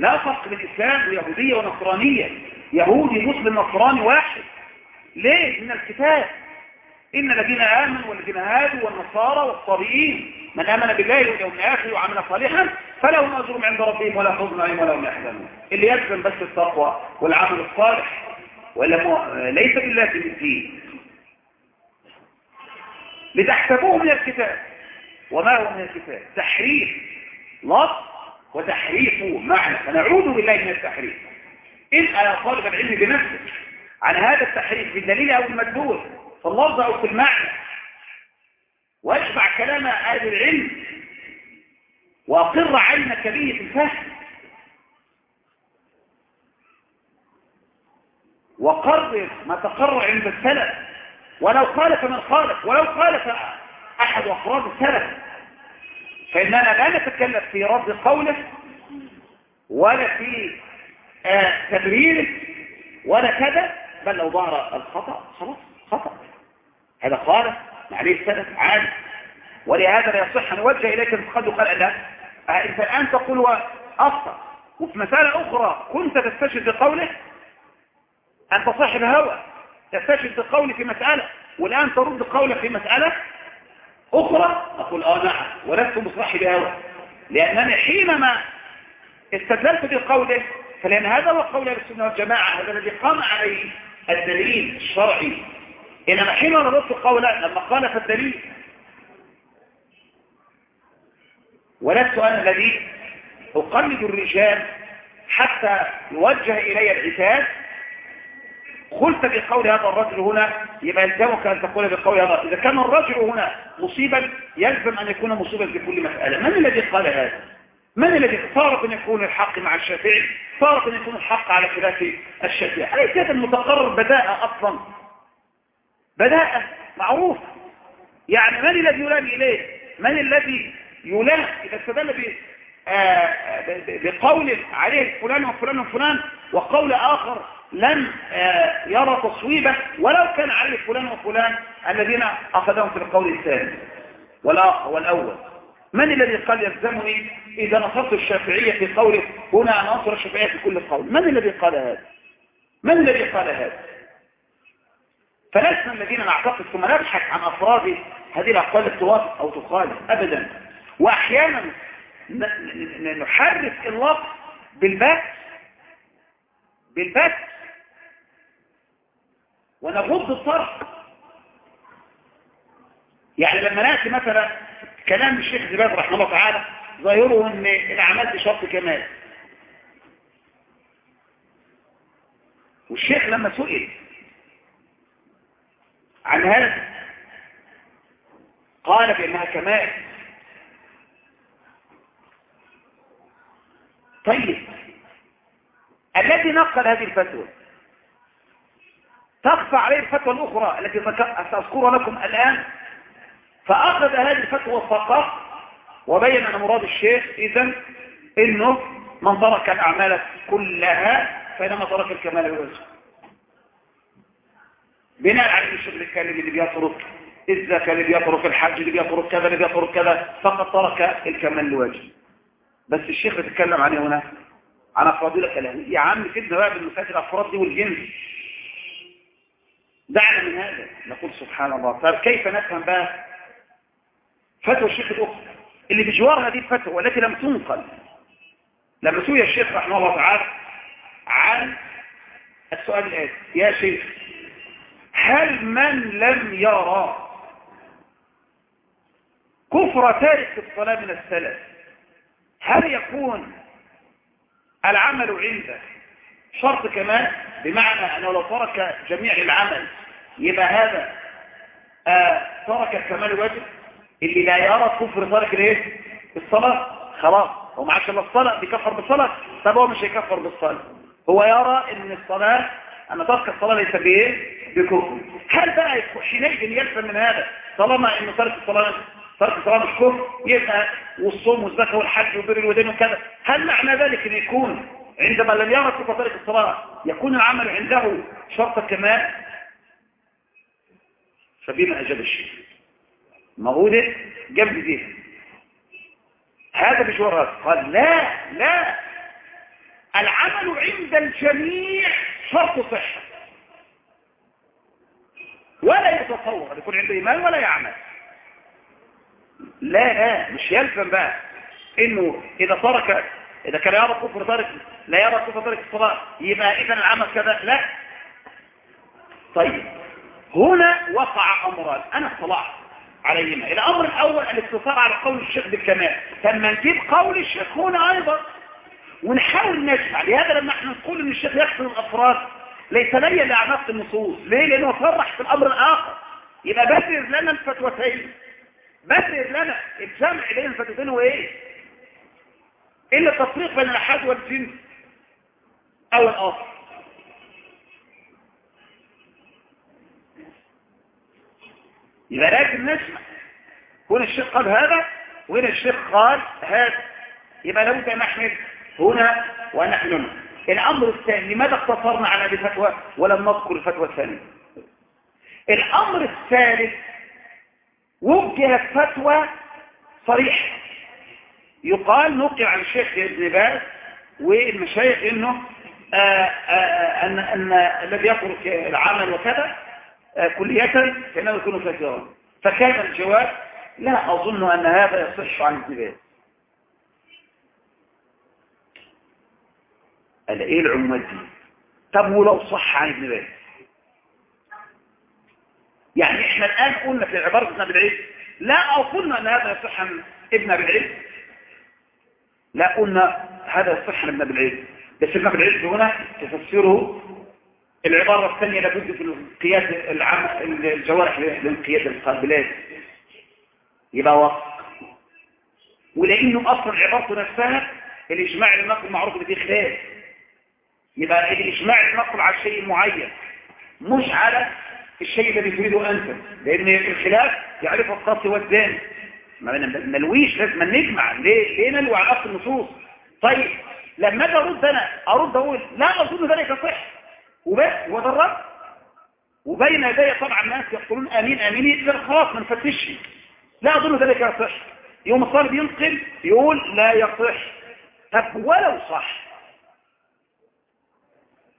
لا فرق بين الإسلام ويهودية ونصرانية يهودي مسلم نصراني واحد. ليه؟ من الكتاب إن الذين آمنوا والذين هادوا والنصارى والصابئين من آمن بالله واليوم الآخر وعمل صالحا فلهم أجرهم عند ربهم ولا خوف عليهم ولا هم يحزنون. اللي يلزم بس التقوى والعمل الصالح. ولا ليس بالله في الدين. لتحسبوه من الكتاب وما هو من الكتاب تحريف. لفظ وتحريف معنى. فنعوذ بالله من التحريف. اسأل طالب العلم بنفسه عن هذا التحريف بالدليل أو المدلول في اللفظ أو في المعنى. واشبع كلام أهل العلم وأقر عينك به في الفهم. وقرر ما تقرر عند السلف. ولو خالف من خالف ولو خالف أحد أفراد السلف. فإننا لا نتكلم في رد قوله ولا في آه تبريره ولا كذا بل لو ظهر الخطأ خلاص خطأ. هذا خالف عليه السلف عادي. ولهذا لا يصح أن نوجه إليك الانتقاد وقال لا أنت الآن تقول هو أخطأ. وفي مسألة أخرى كنت تستشهد بقوله أنت صاحب هوى تستشهد بقوله في مسألة والآن ترد قوله في مسألة؟ أخرى أقول آه نعم ولست بصاحب هوى لأنني حينما استدللت بقوله فلأن هذا هو قول السنة والجماعة هذا الذي قام عليه الدليل الشرعي. إنما حين رددت قولا لما قال في الدليل ولست أنا الذي أقلد الرجال حتى يوجه إلي العتاب قلت بقول هذا الرجل هنا يبقى يلزمك أن تقول بقول هذا. إذا كان الرجل هنا مصيبا يلزم أن يكون مصيبا في كل مسألة. من الذي قال هذا؟ من الذي؟ صارت أن يكون الحق مع الشافعي صارت أن يكون الحق على خلاف الشافعي. أليس هذا المتقرر بداءة أصلا؟ بداءة معروف. يعني من الذي يلام إليه؟ من الذي يلام؟ إذا استدل بقول عليه فلان وفلان وفلان وقول آخر لم يرى تصويبه ولو كان عليه فلان وفلان الذين أخذهم في القول الثاني. والأول من الذي قال يلزمني إذا نصرت الشافعية في قوله هنا أنصر الشافعية في كل قول؟ من الذي قال هذا؟ من الذي قال هذا؟ فلسنا الذين نعتقد ثم نبحث عن أفراد هذه الأقوال توافق أو تخالف أبدا. وأحيانا نحرك اللفظ بالبث بالبث ونغض الطرف يعني لما نأتي مثلا كلام الشيخ زباد رحمه الله تعالى ظاهره إن الأعمال دي شرط كمال. والشيخ لما سئل عن هذا قال بأنها كمال. طيب الذي نقل هذه الفتوى تخفى عليه الفتوى الأخرى التي سأذكرها لكم الآن. فأخذ هذه الفتوى فقط وبين أن مراد الشيخ إذن إنه من ترك الأعمال كلها فإنما ترك الكمال والوجه بناء على الشيخ كان اللي بيترك الزكاة اللي بيترك الحج اللي بيترك كذا اللي بيترك كذا فقد ترك الكمال الواجب بس الشيخ يتكلم عنه هنا عن افراد كلام يا عم سيبنا بقى بالمسائل الأفراد دي والجنس دعنا من هذا. نقول سبحان الله. طيب كيف نفهم بقى فتوى الشيخ الأخت؟ اللي بجوار هذه الفتوى والتي لم تنقل. لما سئل الشيخ رحمه الله تعالى عن السؤال الآتي. يا شيخ هل من لم يرى كفر تارك الصلاة من السلف؟ هل يكون العمل عنده شرط كمان بمعنى أنه لو ترك جميع العمل يبقى هذا آه ترك كمال الواجب اللي لا يرى كفر تارك الايه الصلاة خلاص. هو ما عادش الصلاة بيكفر بالصلاة. طب هو مش هيكفر بالصلاة. هو يرى إن الصلاة أن ترك الصلاة ليس بإيه؟ بكفر. هل بقى حينئذ يلزم من هذا؟ طالما أن ترك الصلاة ترك الصلاة مش كفر يبقى والصوم والزكاة والحج وبر الودين وكذا. هل معنى ذلك أن يكون عندما لم يرى كفر ترك الصلاة يكون العمل عنده شرط كمال فبما أجاب الشيخ. ده جنب دي هذا بجوار هذا. قال لا لا. العمل عند الجميع شرط صحة. ولا يتصور يكون عنده إيمان ولا يعمل. لا لا مش يلزم بقى إنه إذا ترك إذا كان يرى كفر ترك لا يرى كفر ترك الصلاة يبقى اذا العمل كذا؟ لا. طيب. هنا وقع امران أنا اطلعت عليهما. الأمر الأول الاقتصار على قول الشيخ بالكمال ثم نجيب قول الشيخ هنا أيضا ونحاول نجمع لهذا لما إحنا نقول إن الشيخ يقصد الافراد ليس لي لاعناق النصوص. ليه؟ لأنه صرح في الأمر الآخر. يبقى بدر لنا الفتوتين. بدر لنا الجمع بين الفتوتين هو إيه إلا التفريق بين الأحاد والجنس أو الآخر يبقى لازم نسمع هنا الشيخ قال هذا وهنا الشيخ قال هذا. يبقى لابد أن نحمل هنا ونحن. هنا الأمر الثاني لماذا اقتصرنا على هذه الفتوى؟ ولم نذكر الفتوى الثانية. الأمر الثالث وجهت فتوى صريحه يقال نقل عن الشيخ ابن باز والمشايخ إنه آآ آآ ان أن الذي يترك العمل وكذا كلية فإنه يكون كثيرا فكان الجواب لا أظن أن هذا يصح عن ابن باز قال إيه العمومات دي؟ طب ولو صح عن ابن باز يعني إحنا الآن قلنا في عبارة ابن العز لا أظن أن هذا يصح عن ابن العز لا قلنا هذا يصح عن ابن أبي ابن ابي العز هنا تفسره العبارة الثانية لابد في القياس العام الجوارح للقياس القابلات يبقى وصف ولأنه أصلا عبارته نفسها الإجماع للنقل معروف ان فيه خلاف. يبقى الإجماع للنقل على شيء معين مش على الشيء الذي تريده أنت لأن الخلاف يعرف القاصي والزاني. ما نلويش لازم نجمع. ليه؟ ليه نلوي على أصل النصوص؟ طيب لما أجي ارد أنا ارد أقول لا اظن ذلك صح. وبس هو ده وبين يدي طبعا الناس يقولون آمين آمين إذا خلاص ما نفتشش لا أظن ذلك يصح يوم الطالب ينقل يقول لا يصح. طب ولو صح؟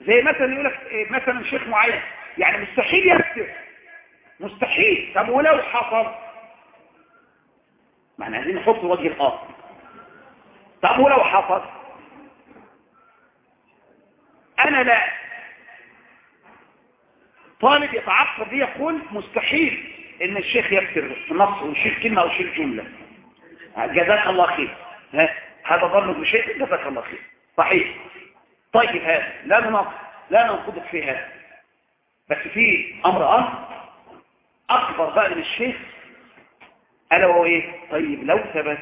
زي مثلا يقول لك مثلا شيخ معين. يعني مستحيل يكتب مستحيل. طب ولو حصل؟ ما إحنا عايزين نحط وجه الآخر. طب ولو حصل؟ أنا لا. طالب يتعقب دي يقول مستحيل إن الشيخ يكتب نص ويشيل كلمة أو يشيل جملة. جزاك الله خير. هذا ظنك بشيء؟ جزاك الله خير. صحيح. طيب هذا لا نناقض لا ننقضك في هذا. بس في أمر آخر. أكبر بقى من الشيخ ألا وهو إيه؟ طيب لو ثبت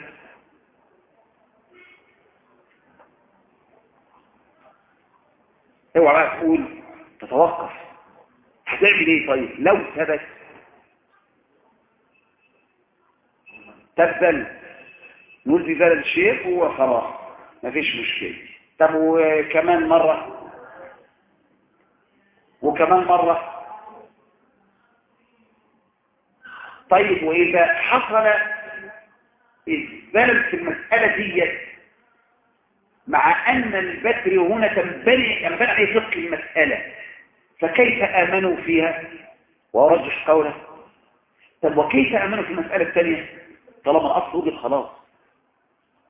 اوعى بقى تقول تتوقف. هتعمل إيه طيب؟ لو ثبت. تبدل. نقول في بلد الشيخ هو خلاص. مفيش مشكلة. طب وكمان مرة؟ وكمان مرة؟ طيب وإذا حصل إثبات في المسألة دي مع أن البدر هنا تنبني عليه فقه المسألة. فكيف آمنوا فيها؟ وأرجح قوله. طب وكيف آمنوا في المسألة الثانية؟ طالما الأصل وجد خلاص.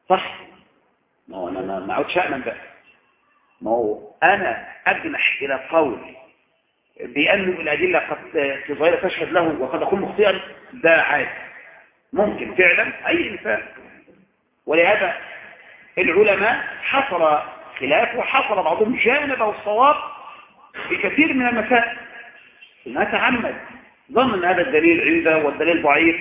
صح؟ ما هو أنا ما- عودش أأمن بقى. ما هو أنا أجنح إلى قول بأن الأدلة قد ظاهرة تشهد له وقد أكون مخطئا. ده عادي. ممكن فعلا أي إنسان. ولهذا العلماء حصل خلاف وحصل بعضهم جانب الصواب في كثير من المسائل. ما تعمد. ظن أن هذا الدليل عنده والدليل ضعيف.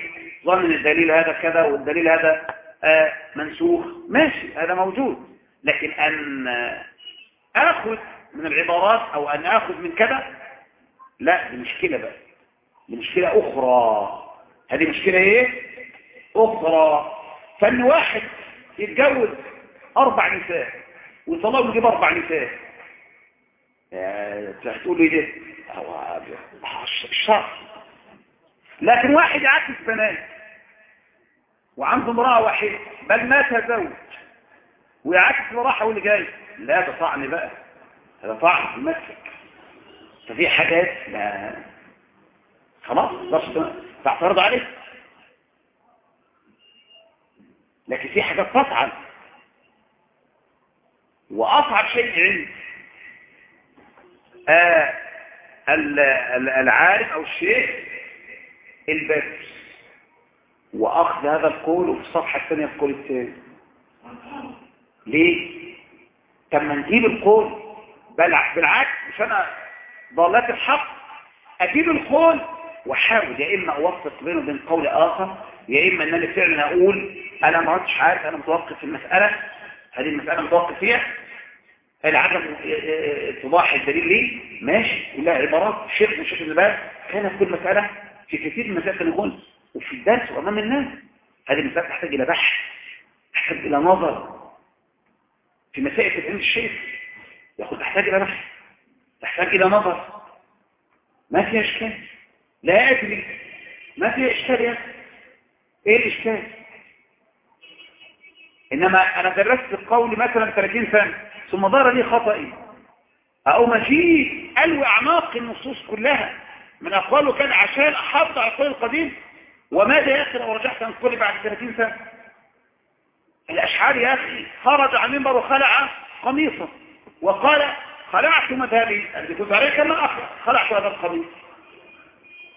ظن أن الدليل هذا كذا والدليل هذا آه منسوخ. ماشي هذا موجود. لكن أن آخذ من العبارات أو أن آخذ من كذا لا دي مشكلة بقى. دي مشكلة أخرى. هذه مشكلة إيه؟ أخرى. فإن واحد يتجوز أربع نساء. ويطلقوا يجيب أربع نساء. هتقول لي ده هو الشرع لكن واحد يعكس بنات وعنده امرأة واحدة. بل مات زوج. ويعكس وراحة واللي جاي. لا ده طعن بقى. هذا طعن في المسك ففي حاجات ما خلاص بس تعترض عليه. لكن في حاجات تطعن. وأصعب شيء عندي آه ال- ال- العالم أو الشيخ البدر وأخذ هذا القول وفي الصفحة الثانية القول الثاني ليه؟ طب ما نجيب القول. بل بالعكس مش أنا ضالات الحق. أجيب القول وأحاول. يا إما أوفق بينه وبين قول آخر يا إما أنني فعلا أقول أنا ما عدتش عارف أنا متوقف في المسألة. هذه المسألة متوقف فيها. العدم اتضاح الدليل ليه؟ ماشي. كلها عبارات شيخ من شيخ الزبال كان في كل مسألة في كثير من المسائل كان يقول وفي الدرس وأمام الناس. هذه المسألة تحتاج إلى بحث تحتاج إلى نظر في مسائل في علم الشيخ. يقول تحتاج إلى بحث تحتاج إلى نظر. ما فيها إشكال. لا أدري. ما فيها إشكال يا. إيه الإشكال؟ إنما أنا درست القول مثلا 30 سنة ثم ظهر لي خطئي أو مجيء ألوي أعماق النصوص كلها. من أقواله كان عشان أحافظ على القول القديم وماذا يا أخي لو رجعت عن القول بعد 30 سنة؟ الأشعار يا أخي خرج عن المنبر وخلع قميصه. وقال خلعت مذهبي. الذي كنت عليه كما أخلع خلعت هذا القميص.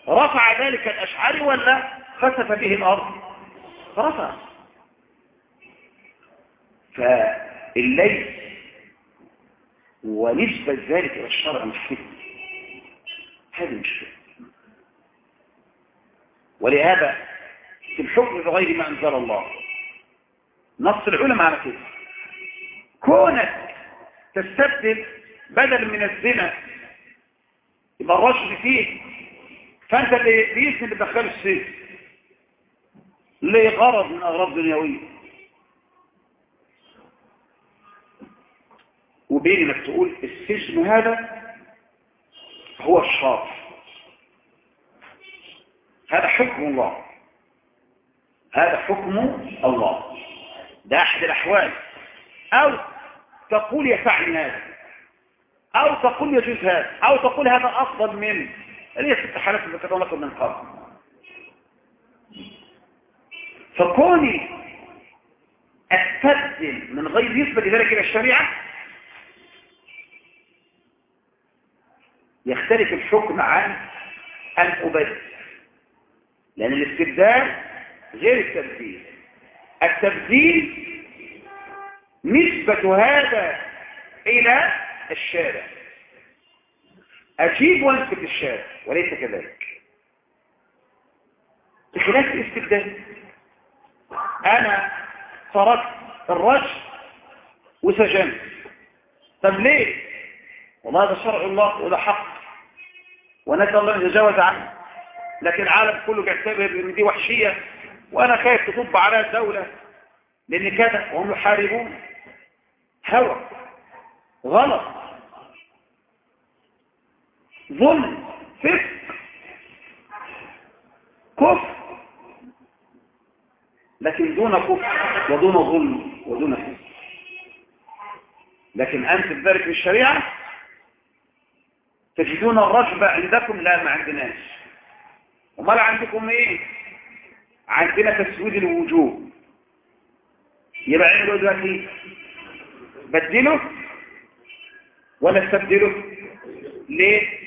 رفع ذلك الأشعار ولا خسف به الأرض. رفع. فالليل ونسبة ذلك إلى الشرع مشكلة هذه مشكلة ولهذا في الحكم بغير ما أنزل الله نص العلماء على كده. كونك تستبدل بدل من الزنا يبقى الرجل فيه فأنت اللي بيسن اللي دخل السجن لغرض من أغراض دنيوية. وبين إنك تقول السجن هذا هو الشرع هذا حكم الله. هذا حكم الله. ده أحد الأحوال. أو تقول يفعل هذا. أو تقول يجوز هذا. أو تقول هذا أفضل من اللي هي ست حالات اللي ذكرنا لكم من قبل. فكوني استبدل من غير نسبة ذلك إلى الشريعة يختلف الحكم عن الأبد لأن الاستبدال غير التبديل. التبديل نسبة هذا إلى الشارع. أجيب وانسب للشارع وليس كذلك. بخلاف الاستبدال. أنا تركت الرجل وسجنت. طب ليه؟ هذا شرع الله وده حق؟ ونسأل الله أن يتجاوز عنه لكن العالم كله بيعتبر إن دي وحشية وأنا خايف تطب عليها الدولة لأن كذا وهم يحاربون. هوى غلط ظلم فسق كفر. لكن دون كفر ودون ظلم ودون فسق. لكن أنت تبارك في الشريعة تجدون الرغبة عندكم لا ما عندناش. وما لا عندكم إيه؟ عندنا تسويد الوجوه. يبقى عملوا دلوقتي بدله ولا استبدله؟ ليه؟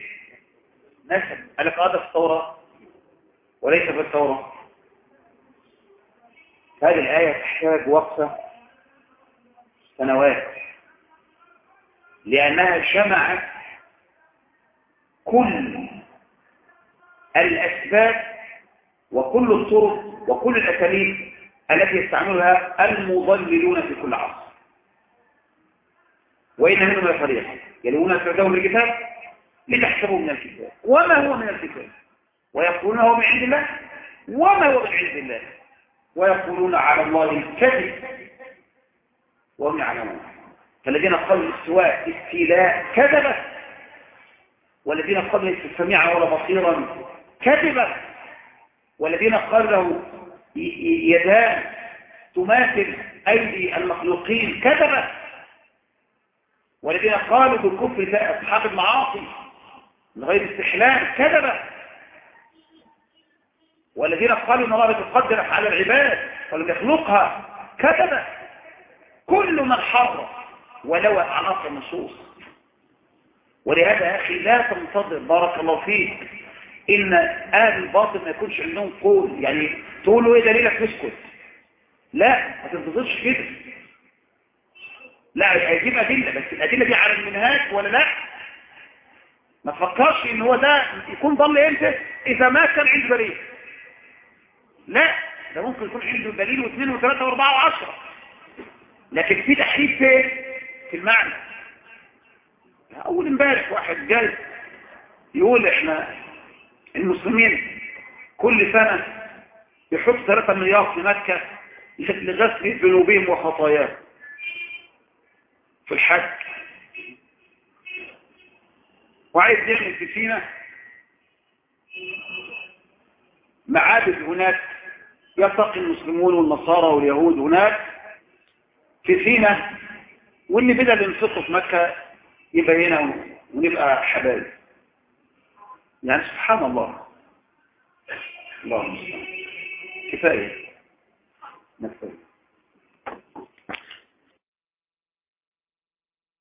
نسب. قال لك هذا في التوراة وليس في التوراة. هذه الآية تحتاج وقفة سنوات. لأنها جمعت كل الأسباب وكل الطرق وكل الأساليب التي يستعملها المضللون في كل عصر. وإن منهم الفريق؟ يلوون أسردهم الكتاب لتحسبوا من الكتاب. وما هو من الكتاب؟ ويقولون هو من عند الله؟ وما هو من عند الله؟ ويقولون على الله الكذب. وهم يعلمون. فالذين قالوا الاستواء استيلاء كذبة والذين قالوا ليس سميعا ولا بصيرا كذبة والذين قالوا يدان تماثل أيدي المخلوقين كذبة والذين قالوا بالكفر أصحاب المعاصي من غير استحلال كذبة والذين قالوا إن الله بتقدر على العباد ولم يخلقها كذبة كل من حرم ولو عناصر النصوص. ولهذا يا أخي لا تنتظر بارك الله فيك إن أهل الباطل ما يكونش عندهم قول يعني تقولوا إيه دليلك تسكت. لا ما تنتظرش كده. لا هيجيب أدلة بس الأدلة دي على المنهاج ولا لا؟ ما تفكرش إن هو ده يكون ضل إمتى إذا ما كان عنده دليل. لا ده ممكن يكون عنده دليل واثنين وثلاثة وأربعة وعشرة. لكن في تحريف فين في المعنى. أول امبارح واحد جاي يقول إحنا المسلمين كل سنة يحط 3 مليار في مكة لغسل ذنوبهم وخطاياهم في الحج. وعايز يعمل في سينا. معابد هناك يلتقي المسلمون والنصارى واليهود هناك في سينا واللي بدأ ينفقوا في مكة هنا ونبقى حبايب. يعني سبحان الله. الله المستعان كفاية. نكتفي